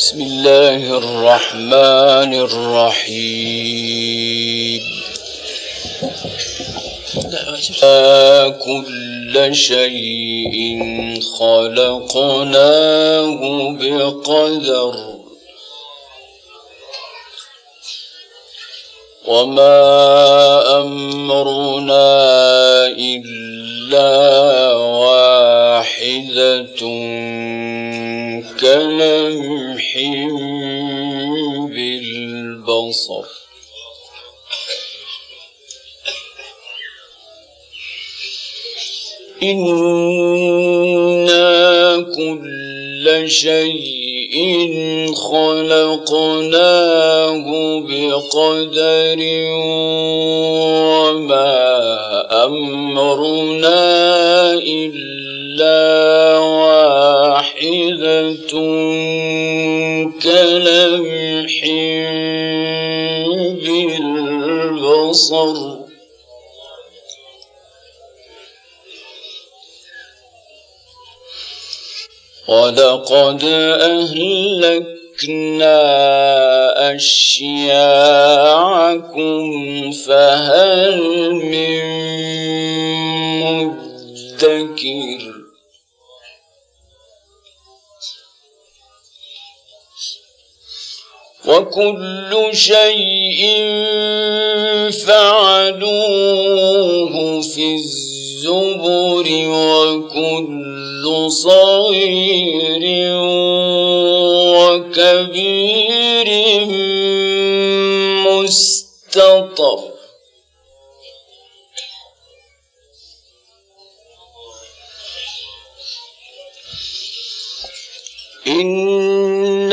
بسم الله الرحمن الرحيم كل شيء خلقناه بقدر وما أمرنا إلا واحدة كلمح بالبصر إنا كل شيء خلقناه بقدر وما أمرنا إلا واحدة كلمح بالبصر ولقد أهلكنا أشياعكم فهل من مدكر وكل شيء فعلوه في الزبر وكل صغير وكبير مستطر. إن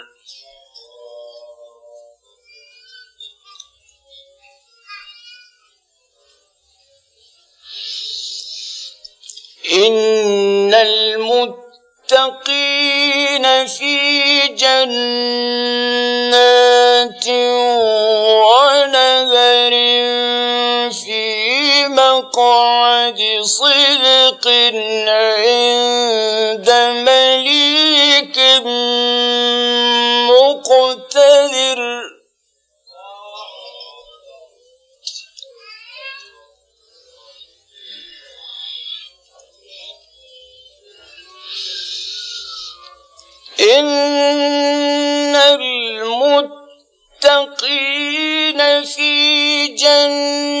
إن المتقين في جنات ونهر في مقعد صدق عند مليك مقتدر إن المتقين في جنات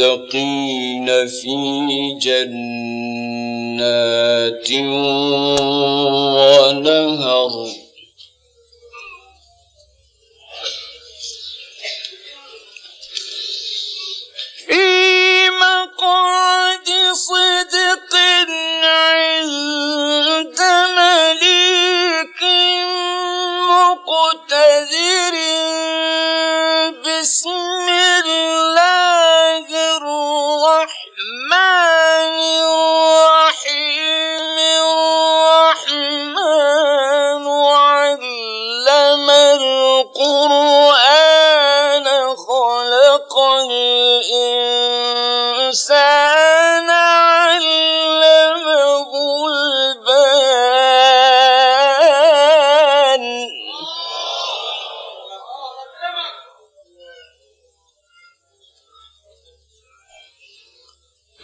المتقين في جنات ونهر.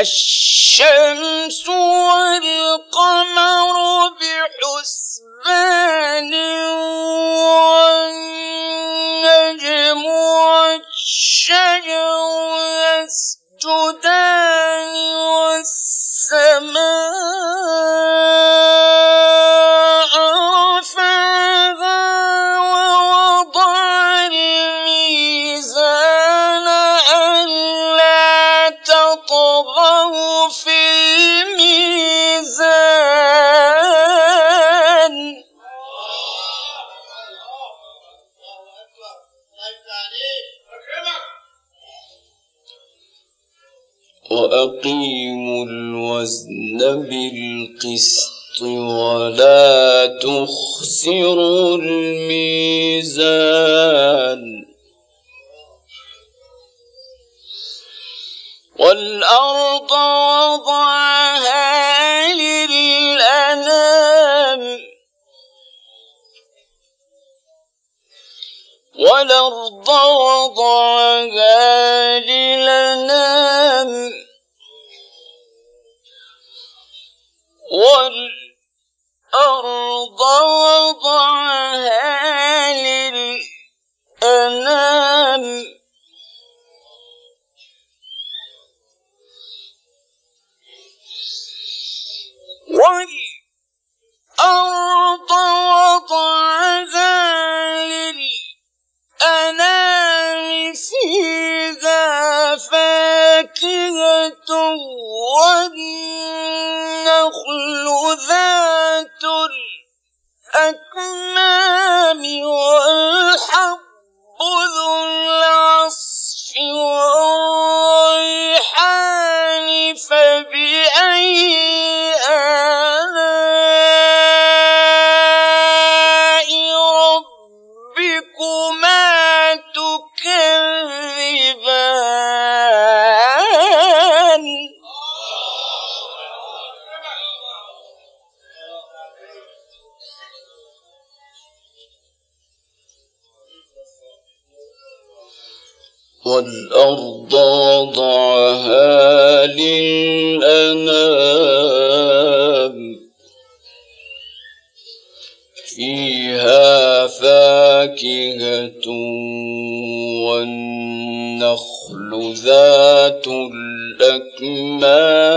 الشمس والقمر بحسبان وأقيموا الوزن بالقسط ولا تخسروا الميزان. والأرض وضعها للأنام. والأرض وضعها للأنام. والأرض وضعها للأنام. والأرض وضعها للأنام فيها فاكهة والنخل ذات الأكمام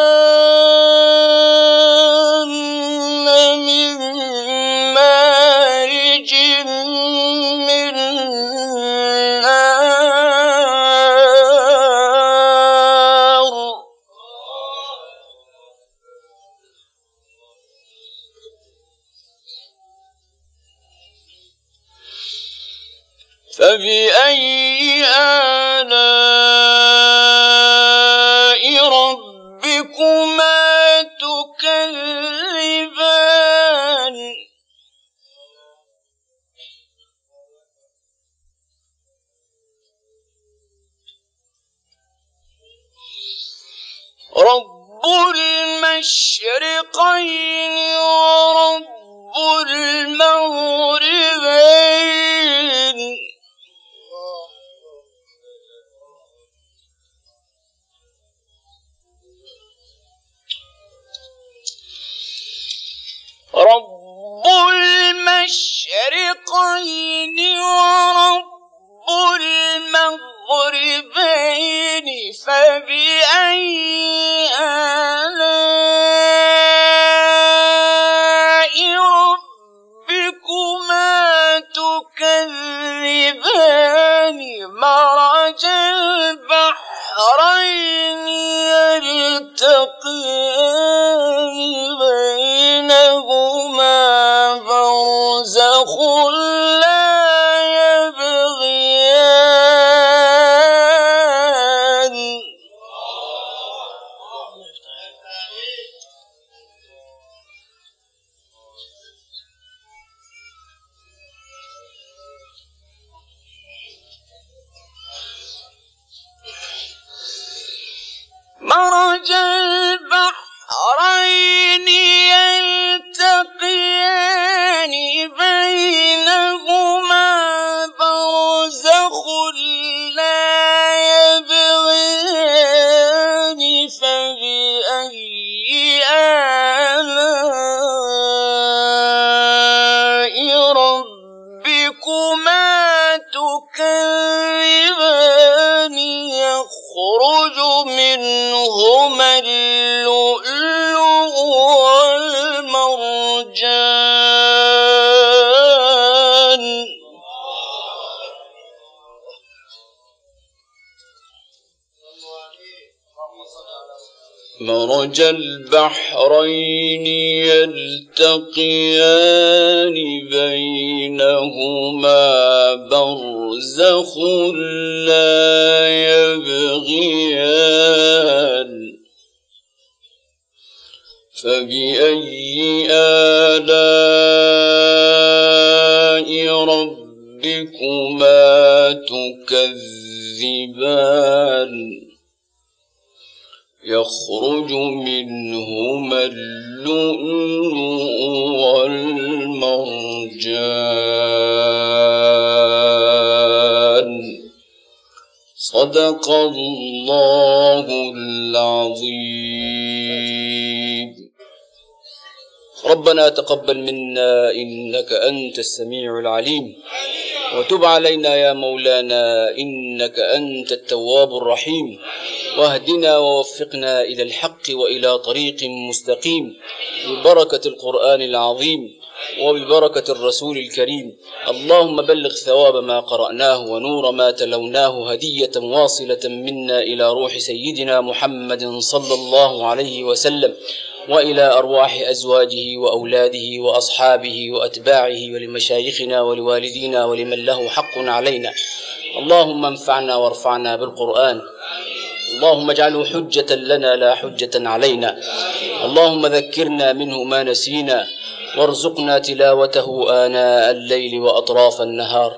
المشرقين تكذبان مرج البحرين يلتقيان. منهما اللؤلؤ والمرجان مرج البحرين يلتقيان بينهما برزخ لا يبغيان. فبأي آلاء ربكما تكذبان؟ يخرج منهما اللؤلؤ والمرجان. صدق الله العظيم. ربنا تقبل منا إنك أنت السميع العليم. وتب علينا يا مولانا إنك أنت التواب الرحيم. واهدنا ووفقنا إلى الحق وإلى طريق مستقيم. ببركة القرآن العظيم وببركة الرسول الكريم. اللهم بلغ ثواب ما قرأناه ونور ما تلوناه هدية واصلة منا إلى روح سيدنا محمد صلى الله عليه وسلم. وإلى أرواح أزواجه وأولاده وأصحابه وأتباعه ولمشايخنا ولوالدينا ولمن له حق علينا. اللهم انفعنا وارفعنا بالقرآن. اللهم اجعله حجة لنا لا حجة علينا. اللهم ذكرنا منه ما نسينا. وارزقنا تلاوته آناء الليل وأطراف النهار.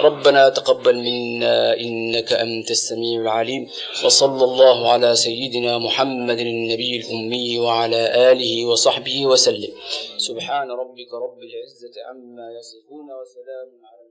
ربنا تقبل منا إنك أنت السميع العليم وصلى الله على سيدنا محمد النبي الأمي وعلى آله وصحبه وسلم. سبحان ربك رب العزة عما يصفون وسلام على